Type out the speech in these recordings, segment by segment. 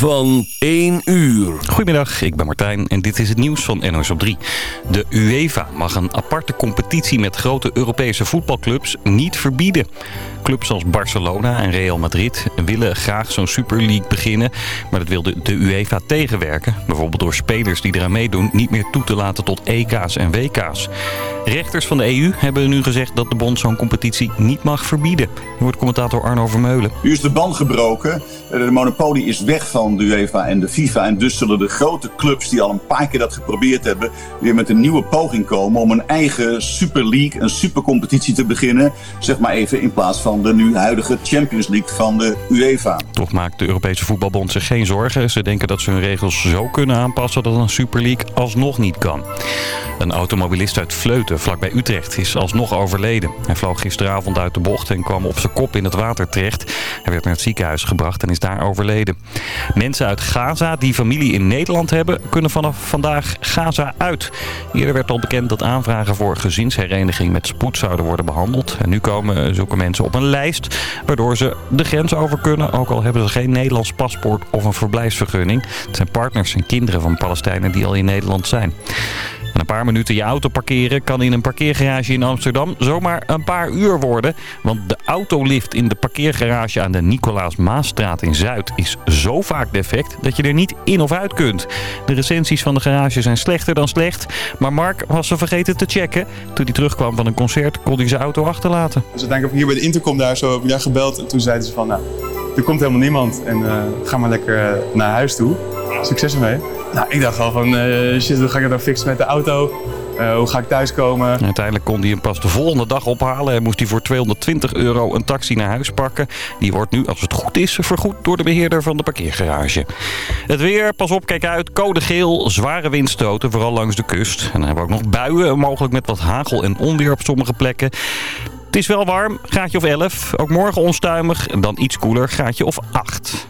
van 1 uur. Goedemiddag, ik ben Martijn en dit is het nieuws van NOS op 3. De UEFA mag een aparte competitie met grote Europese voetbalclubs niet verbieden. Clubs als Barcelona en Real Madrid willen graag zo'n Super League beginnen. Maar dat wil de, de UEFA tegenwerken. Bijvoorbeeld door spelers die eraan meedoen niet meer toe te laten tot EK's en WK's. Rechters van de EU hebben nu gezegd dat de bond zo'n competitie niet mag verbieden. Hoort commentator Arno Vermeulen. Nu is de band gebroken. De monopolie is weg van de UEFA en de FIFA. En dus zullen de grote clubs die al een paar keer dat geprobeerd hebben... weer met een nieuwe poging komen om een eigen Super League, een supercompetitie te beginnen. Zeg maar even in plaats van de nu huidige Champions League van de UEFA. Toch maakt de Europese Voetbalbond zich geen zorgen. Ze denken dat ze hun regels zo kunnen aanpassen dat een Super League alsnog niet kan. Een automobilist uit Vleuten, vlakbij Utrecht, is alsnog overleden. Hij vloog gisteravond uit de bocht en kwam op zijn kop in het water terecht. Hij werd naar het ziekenhuis gebracht en is daar overleden. Mensen uit Gaza die familie in Nederland hebben, kunnen vanaf vandaag Gaza uit. Eerder werd al bekend dat aanvragen voor gezinshereniging met spoed zouden worden behandeld. En nu komen zulke mensen op een lijst, waardoor ze de grens over kunnen. Ook al hebben ze geen Nederlands paspoort of een verblijfsvergunning. Het zijn partners en kinderen van Palestijnen die al in Nederland zijn. En een paar minuten je auto parkeren kan in een parkeergarage in Amsterdam zomaar een paar uur worden. Want de autolift in de parkeergarage aan de Nicolaas Maasstraat in Zuid is zo vaak defect dat je er niet in of uit kunt. De recensies van de garage zijn slechter dan slecht. Maar Mark was ze vergeten te checken. Toen hij terugkwam van een concert kon hij zijn auto achterlaten. Dus uiteindelijk heb ik hier bij de intercom daar zo ik gebeld. En toen zeiden ze van nou, er komt helemaal niemand. En uh, ga maar lekker uh, naar huis toe. Succes ermee. Nou, ik dacht al van, uh, shit, hoe ga ik het dan fixen met de auto? Uh, hoe ga ik thuiskomen? Uiteindelijk kon hij hem pas de volgende dag ophalen. En moest hij voor 220 euro een taxi naar huis pakken. Die wordt nu, als het goed is, vergoed door de beheerder van de parkeergarage. Het weer, pas op, kijk uit. Code geel, zware windstoten, vooral langs de kust. En dan hebben we ook nog buien, mogelijk met wat hagel en onweer op sommige plekken. Het is wel warm, graadje of 11. Ook morgen onstuimig, dan iets koeler, graadje of 8.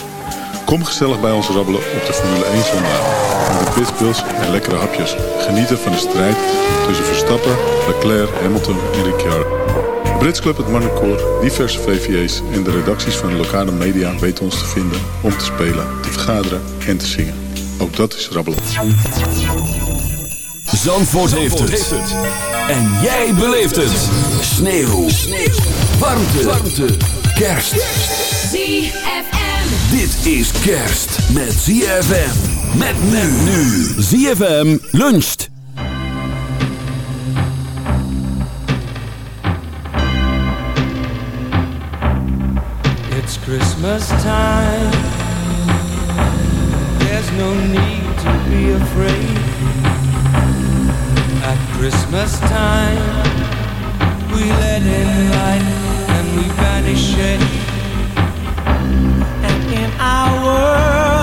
Kom gezellig bij ons rabbelen op de Formule 1 zondag. Met de pitbulls en lekkere hapjes. Genieten van de strijd tussen Verstappen, Leclerc, Hamilton en Ricciardo. De Brits Club, het Marnecoor, diverse VVA's en de redacties van de lokale media weten ons te vinden om te spelen, te vergaderen en te zingen. Ook dat is rabbelen. Zandvoort, heeft, het. En jij beleeft het. Sneeuw. Sneeuw. Warmte. Warmte. Kerst. ZFM. Dit is kerst met ZFM. Met men nu. ZFM luncht. It's Christmas time. There's no need to be afraid. At Christmas time, we let in light and we banish shade. And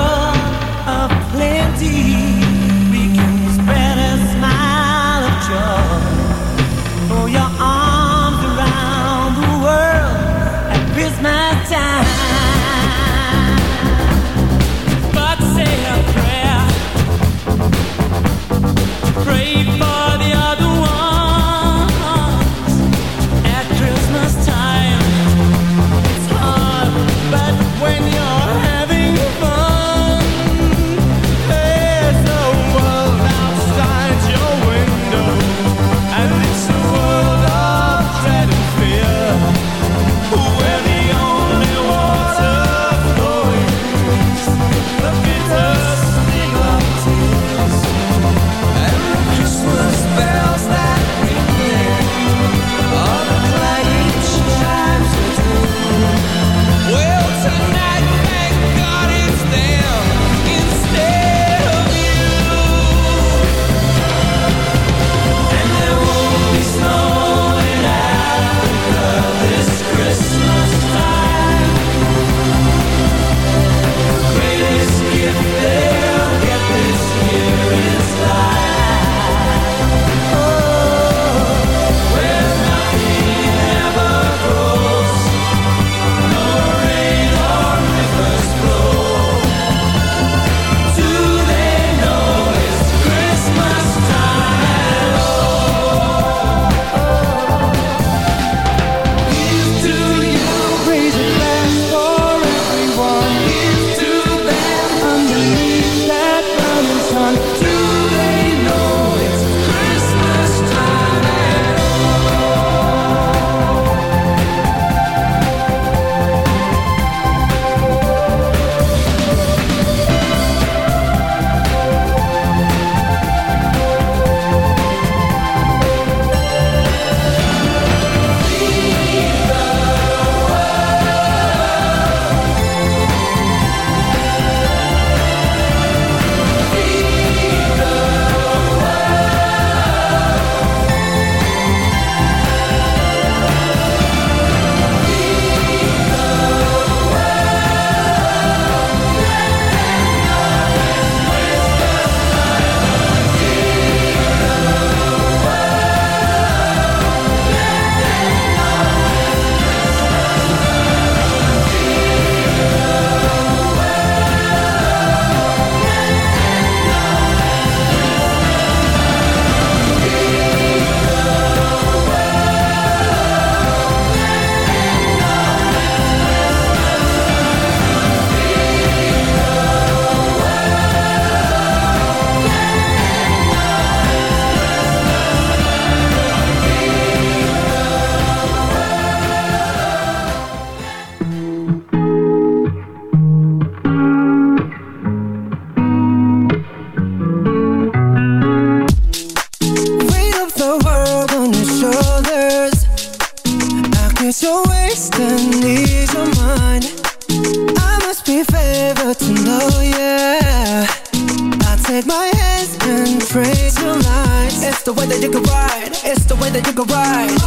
you can ride.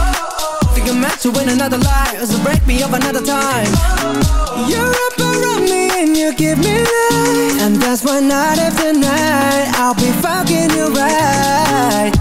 Think I'm meant to win another life, so break me up another time. You're up around me and you give me life, and that's why night after night I'll be fucking you right.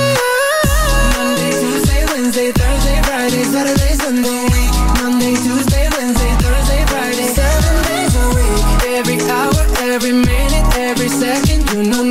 Wednesday, Thursday, Friday, Saturday, Sunday Monday, Tuesday, Wednesday, Thursday, Friday Seven days a week. Every hour, every minute, every second You know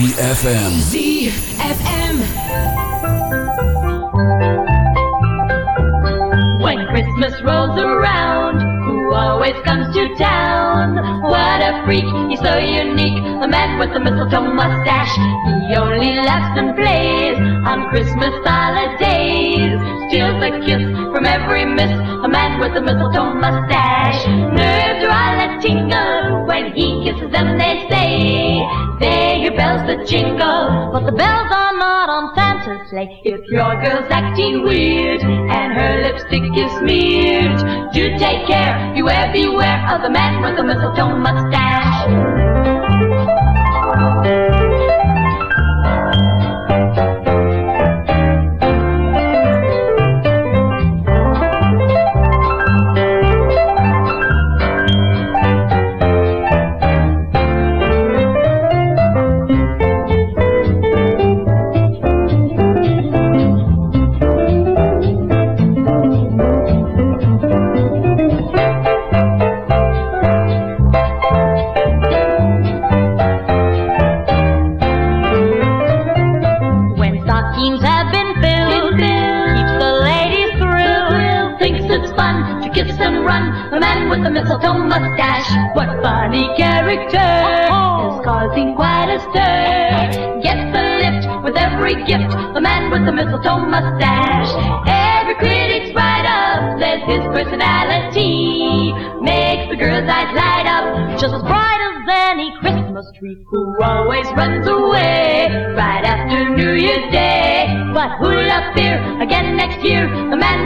ZFM. ZFM. When Christmas rolls around, who always comes to town? What a freak, he's so unique, a man with a mistletoe mustache. He only laughs and plays on Christmas holidays. Steals a kiss from every miss, a man with a mistletoe mustache. Nerves are all a tingle when he kisses them, they say. They hear bells that jingle, but the bells are not on Santa's sleigh. If your girl's acting weird and her lipstick is smeared, do take care, beware, beware of the man with the mistletoe mustache.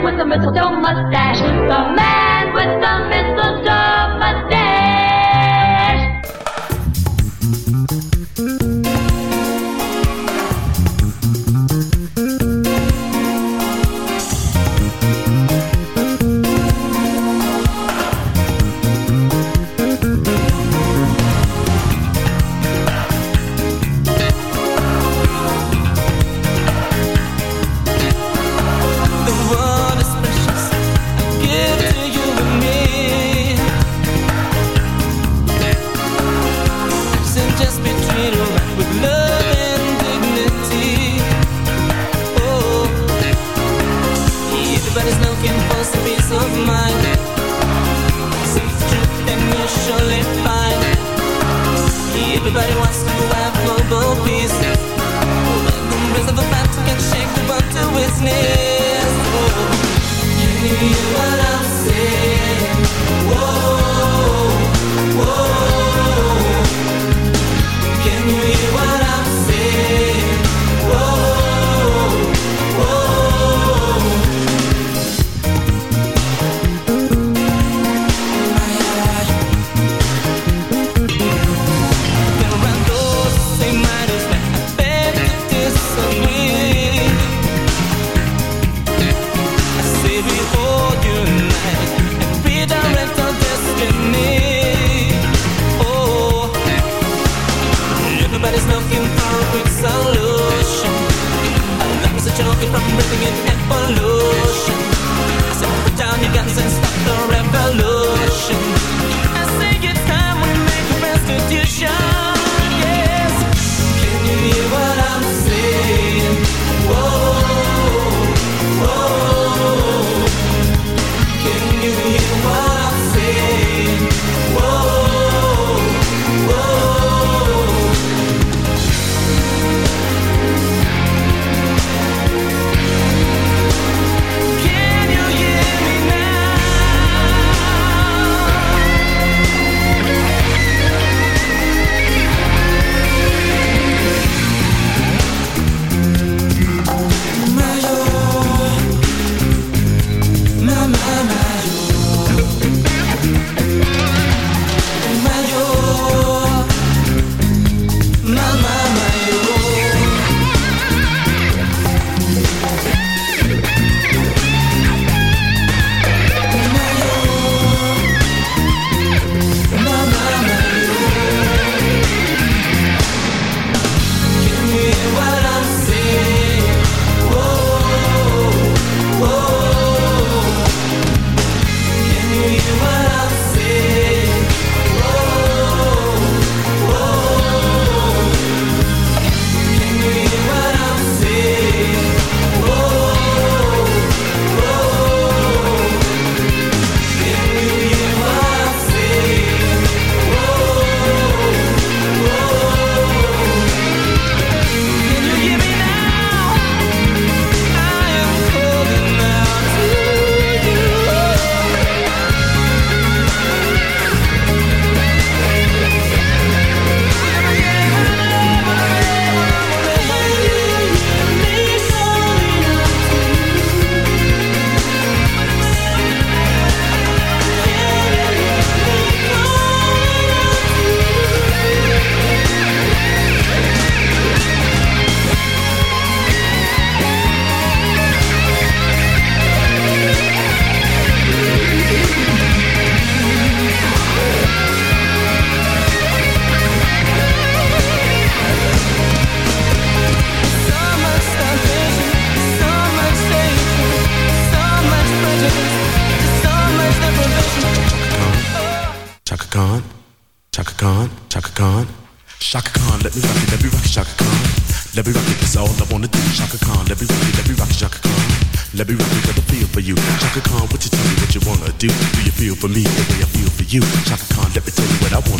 With the mistletoe mustache.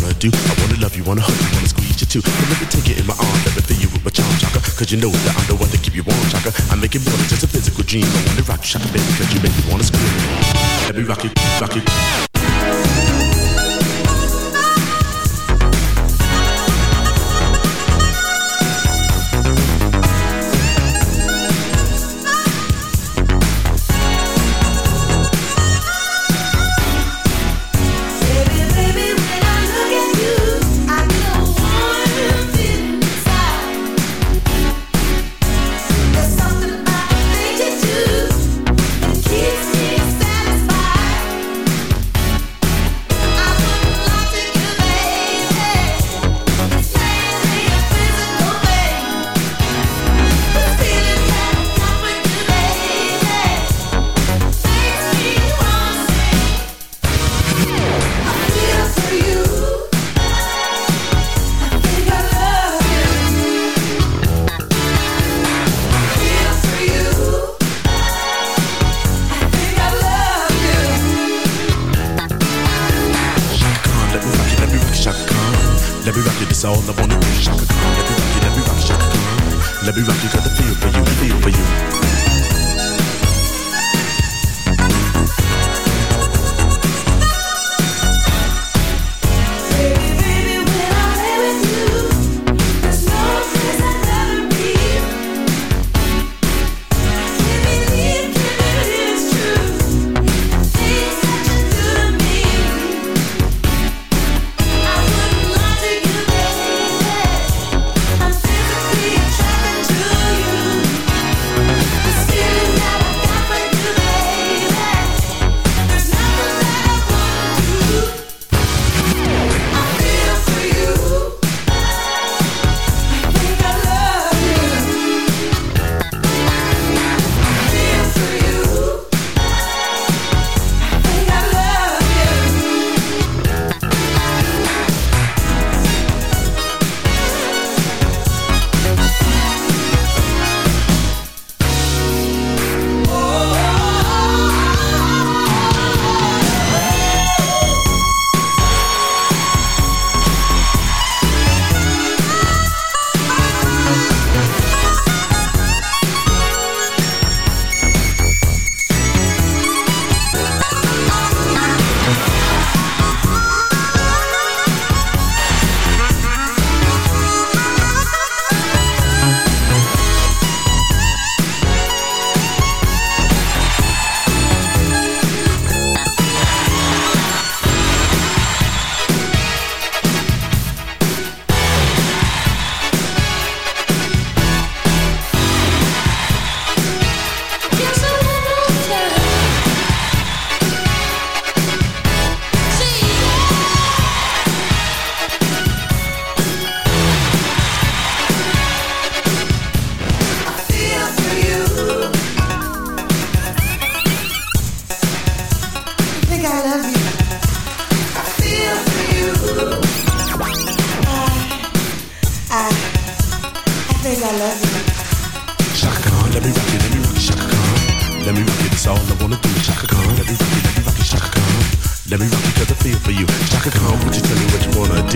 wanna do. I wanna love you, wanna hug you, wanna squeeze you too. But let me take it in my arms, let me fill you with my charm, chaka. Cause you know that I'm the one that keep you warm, chaka. I make it more than just a physical dream. I wanna rock you, chaka, baby, cause you make me wanna scream. Let me rock you, rock you.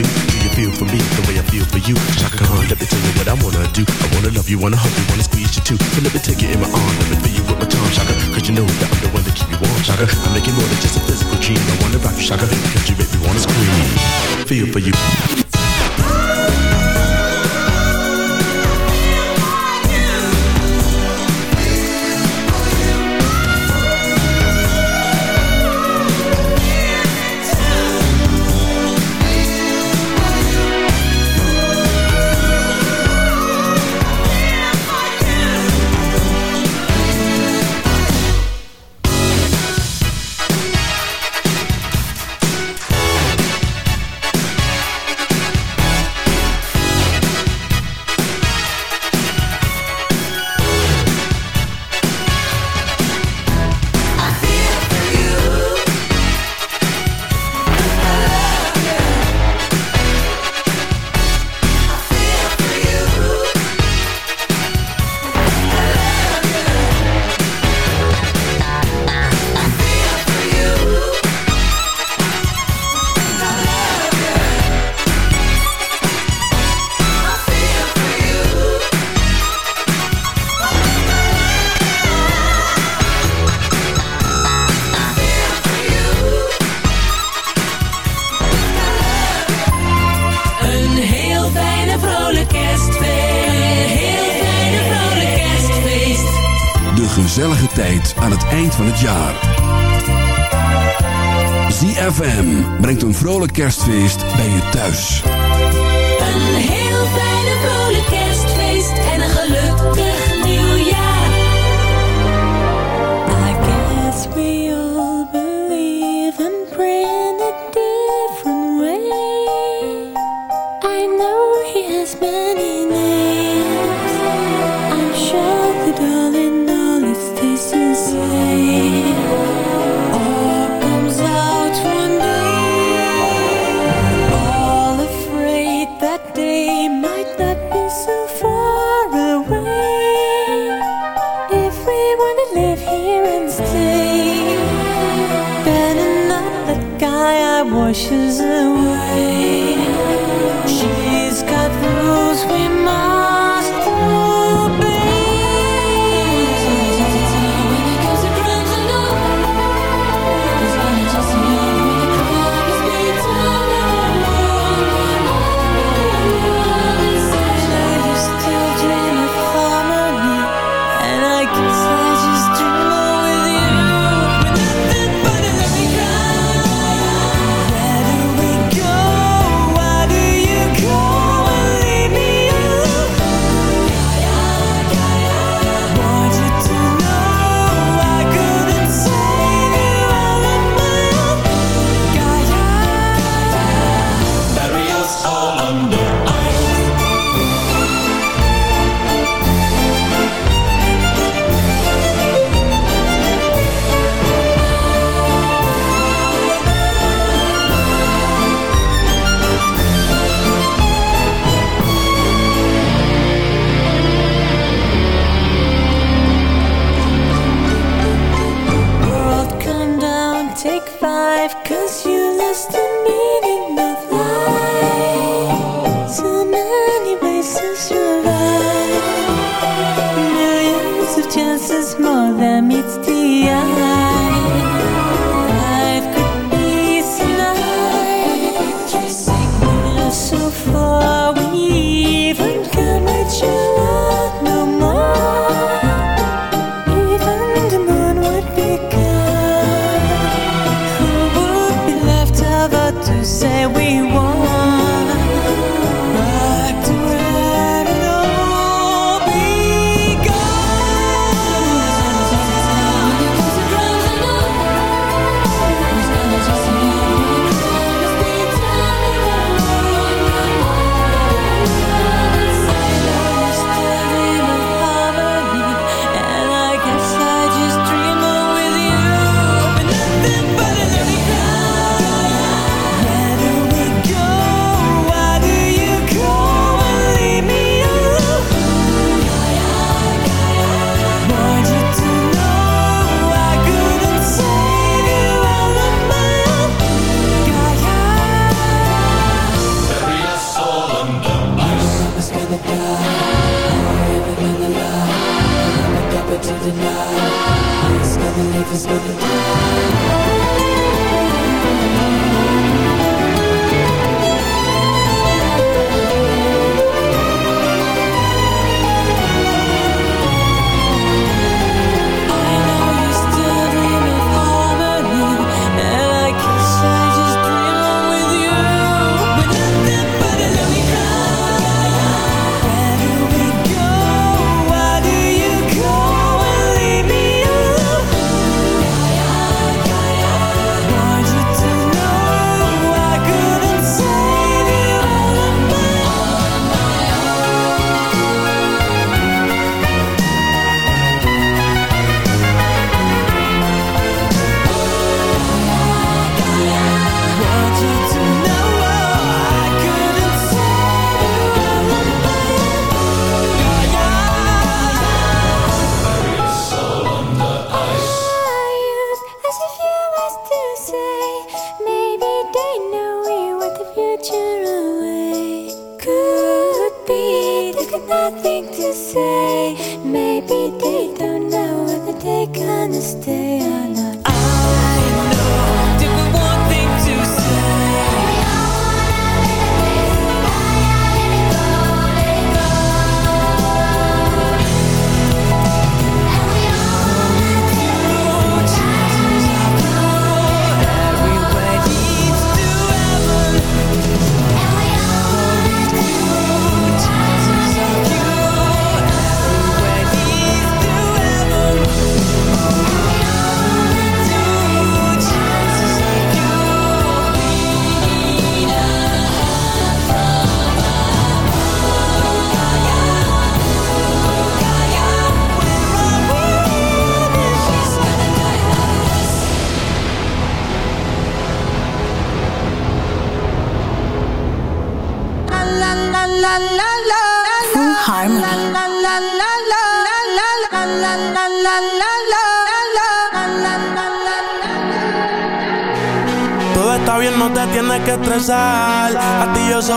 do? Do you feel for me the way I feel for you? Chaka Khan, let me tell you what I wanna do. I wanna love you, wanna hug you, wanna squeeze you too. So let me take you in my arm, let me feel you with my tongue, Chaka. Cause you know that I'm the one that keep you warm, Chaka. I'm making more than just a physical dream. I wanna rock you, Shaka, cause you make me wanna scream. Feel for you. Feest. Millions of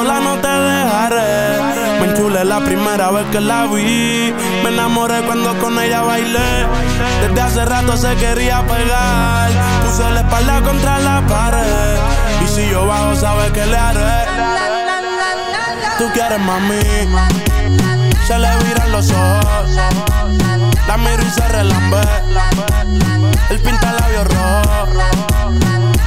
sola no te dejaré. Me enchulé la primera vez que la vi. Me enamoré cuando con ella bailé. Desde hace rato se quería pegar. Puse la espalda contra la pared. Y si yo bajo, sabes que le haré. Tú quieres mami. Se le viran los ojos. La miro y se relambe. El pinta labios rojo.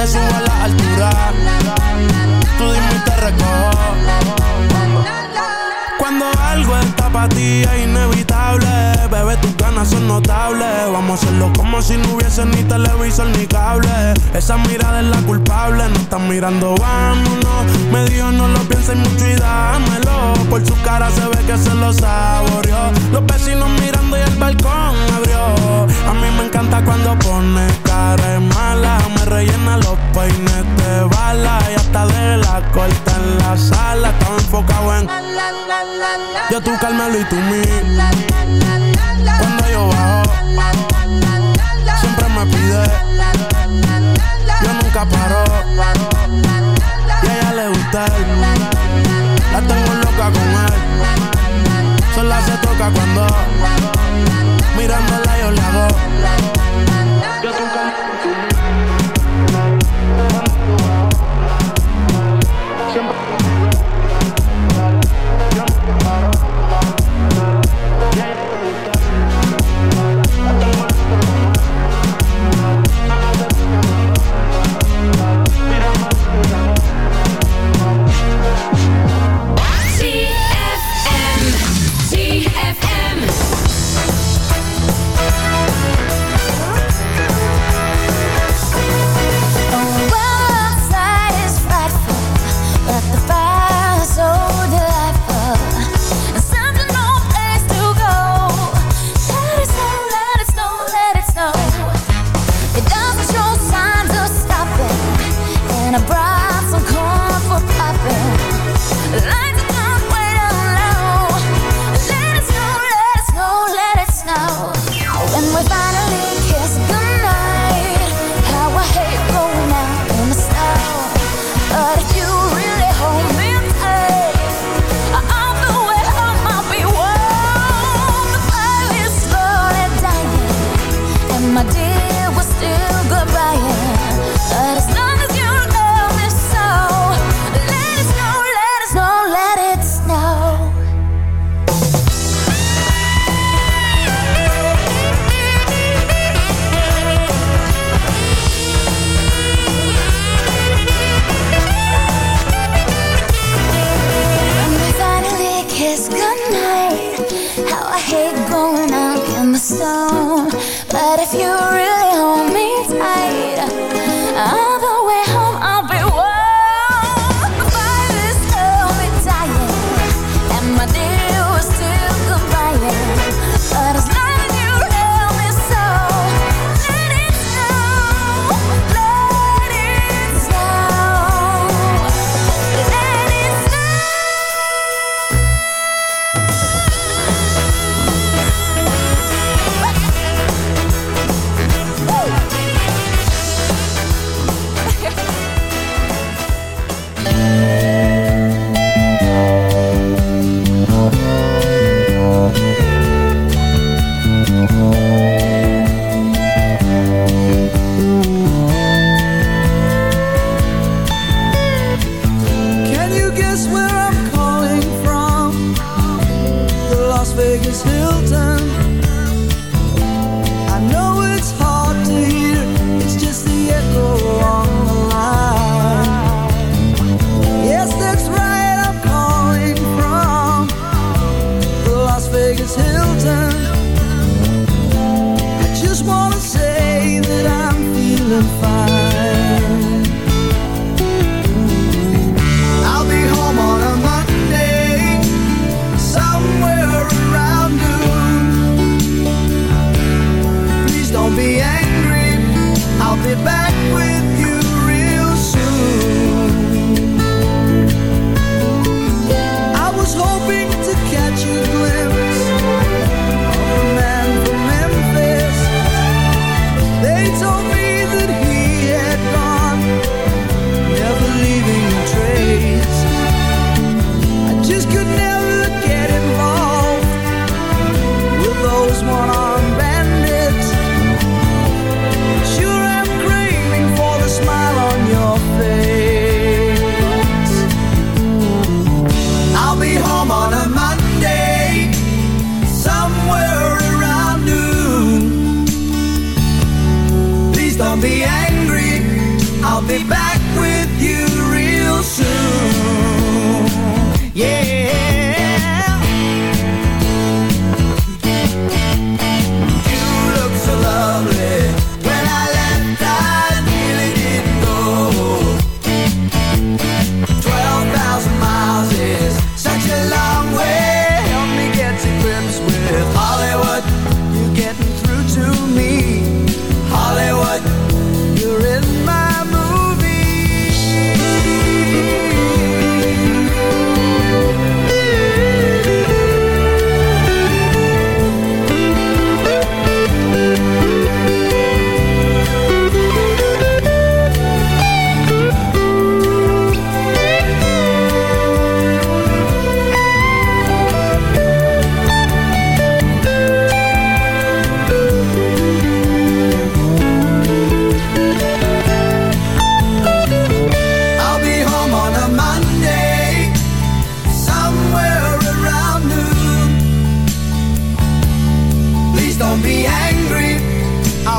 te subo a la altura. Tú dime y te recojo. Cuando algo está para ti es inevitable, bebé, tus ganas son notables. Vamos a hacerlo como si no hubiese ni televisor ni cable. Esa mirada es la culpable, no están mirando, vámonos. Me dijo no lo pienses mucho y dámelo. Por su cara se ve que se lo saboreó. Los vecinos mirando y el balcón abrió. A mí me encanta cuando pone cara mala. tú mismo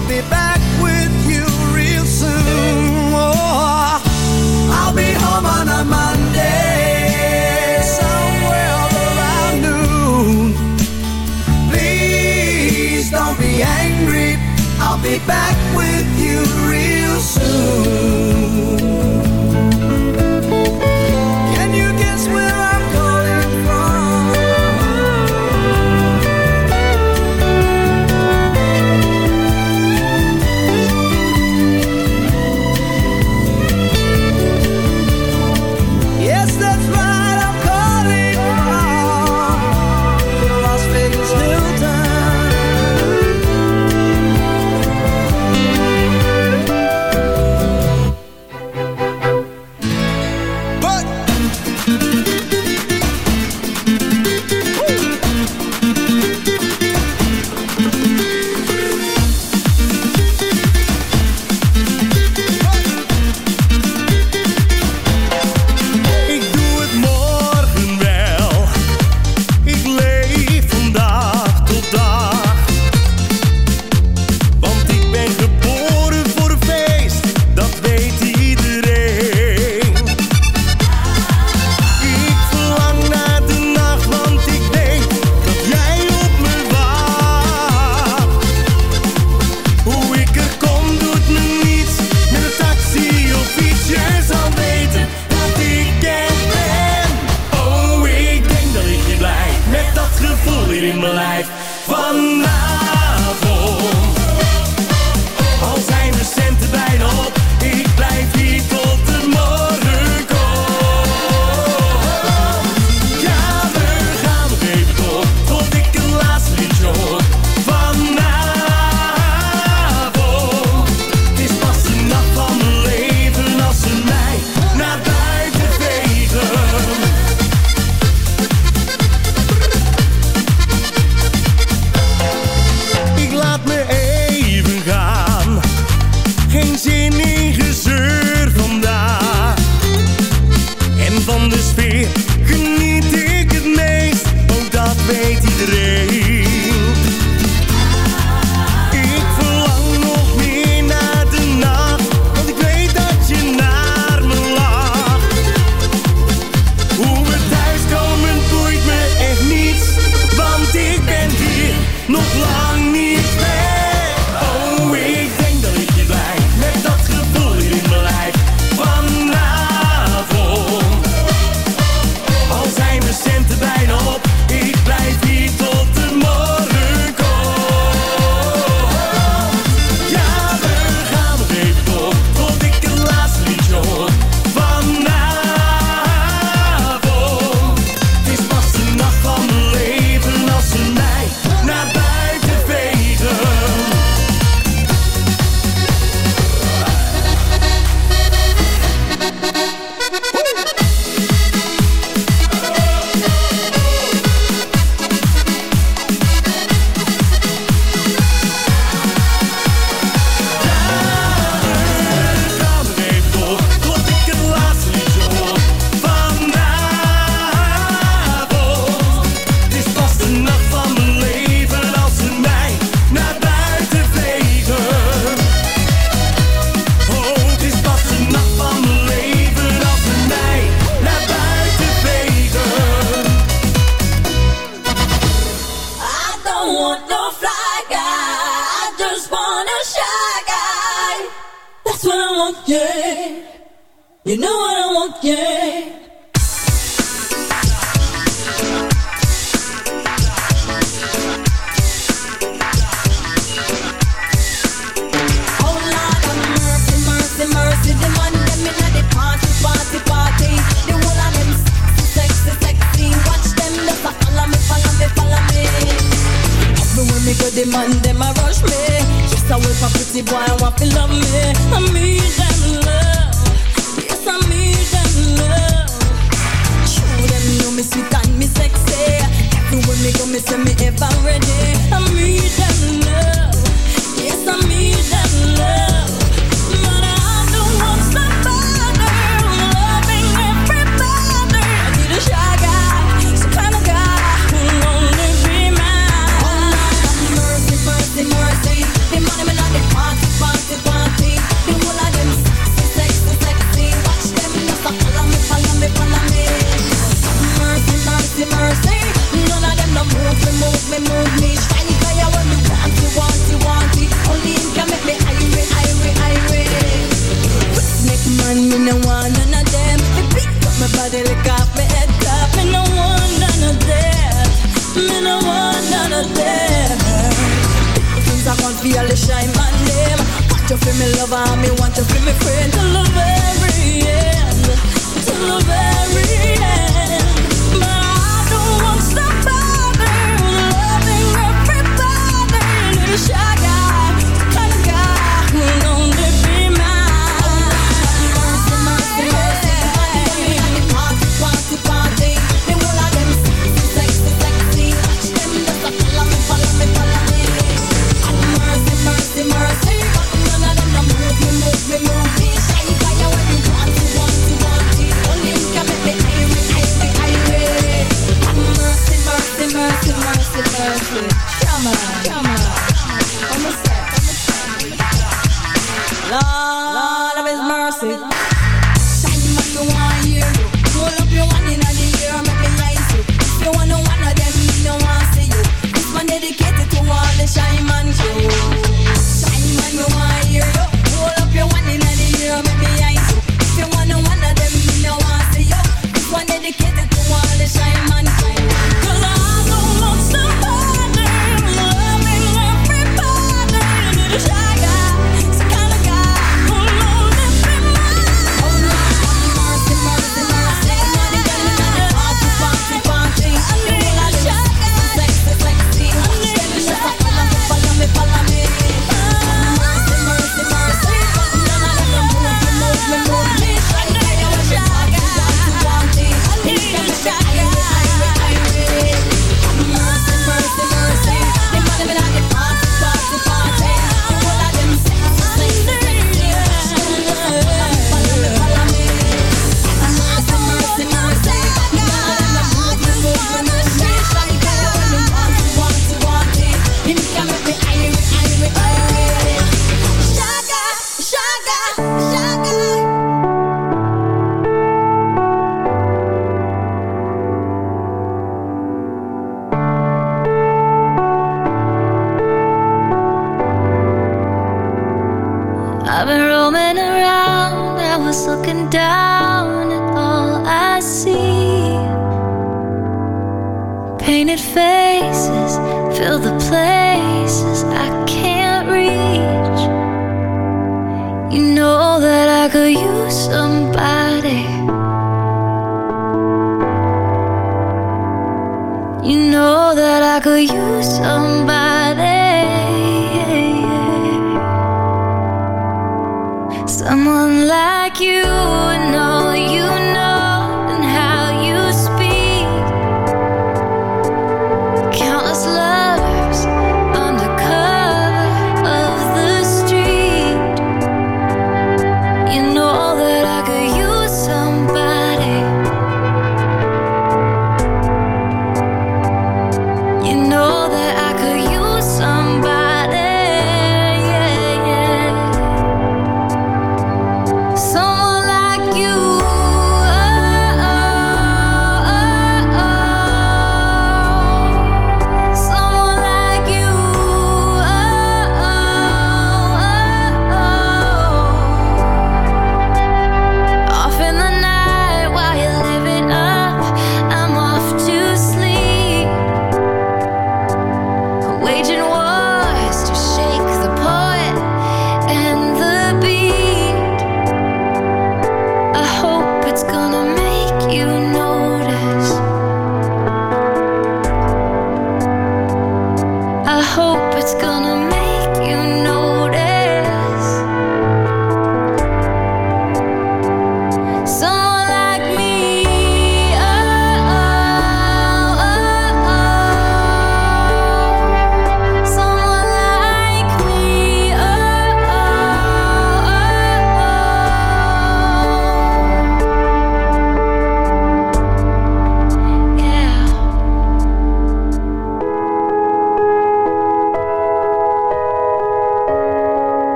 I'll be back with you real soon. Oh, I'll be home on a Monday, somewhere around noon. Please don't be angry. I'll be back with you real soon.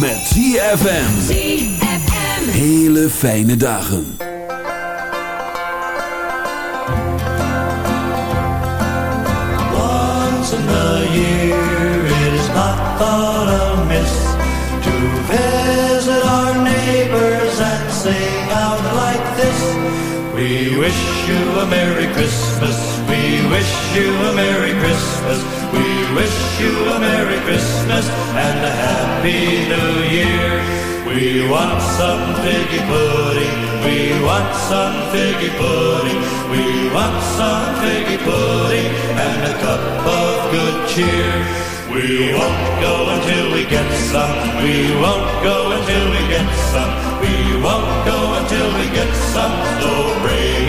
met ZFM. ZFM. Hele fijne dagen. Once in a year it is not thought amiss to visit our neighbors and sing out like this. We wish you a Merry Christmas. We wish you a Merry Christmas. We wish you a Merry Christmas and a Happy New Year. We want some figgy pudding. We want some figgy pudding. We want some figgy pudding and a cup of good cheer. We won't go until we get some. We won't go until we get some. We won't go until we get some. So bring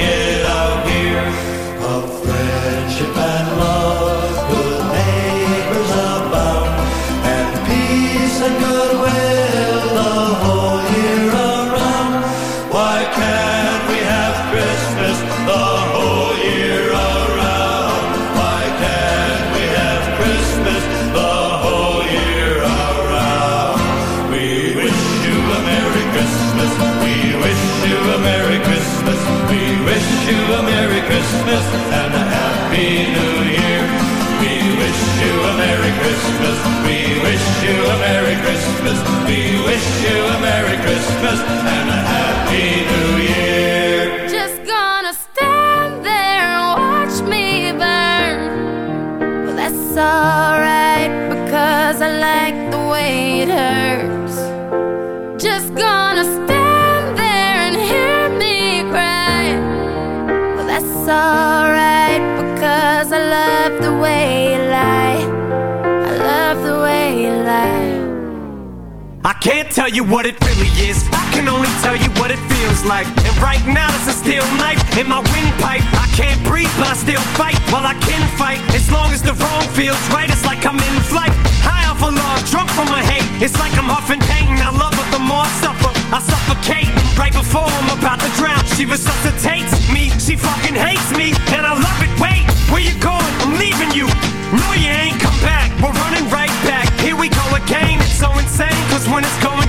tell you what it really is. I can only tell you what it feels like. And right now it's a steel knife in my windpipe. I can't breathe, but I still fight. Well, I can fight as long as the wrong feels right. It's like I'm in flight. High off a love, drunk from my hate. It's like I'm huffing pain. I love her the more I suffer. I suffocate right before I'm about to drown. She resuscitates me. She fucking hates me, and I love it. Wait, where you going? I'm leaving you. No, you ain't come back. We're running right back. Here we go again. It's so insane, cause when it's going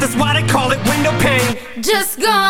that's why they call it window pane. Just gonna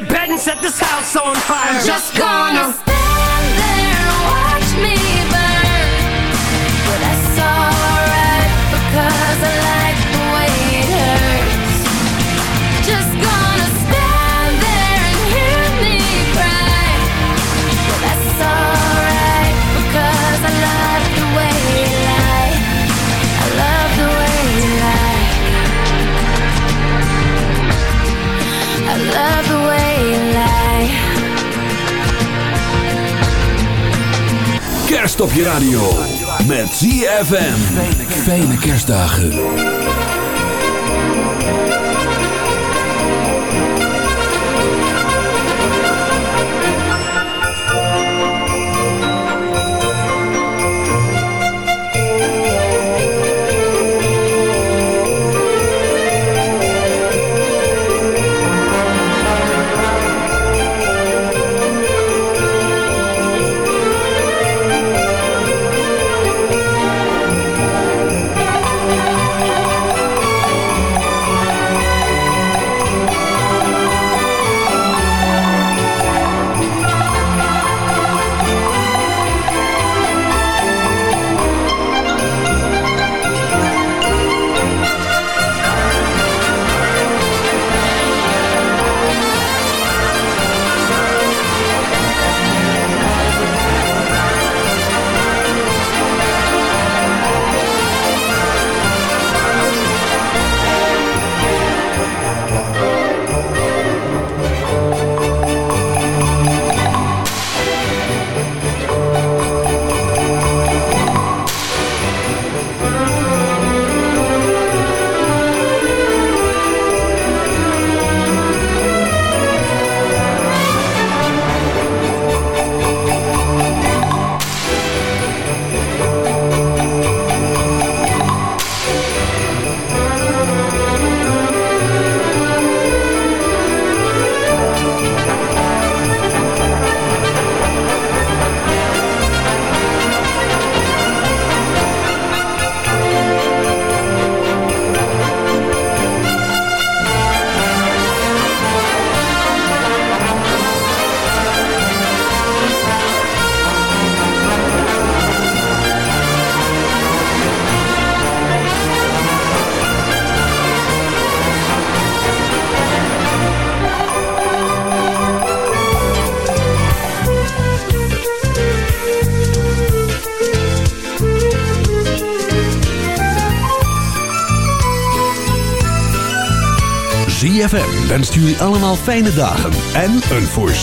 the bed and set this house on fire. Just gonna Kerst op je radio. Met ZFM. Fijne kerstdagen. en stuur je allemaal fijne dagen en een voors.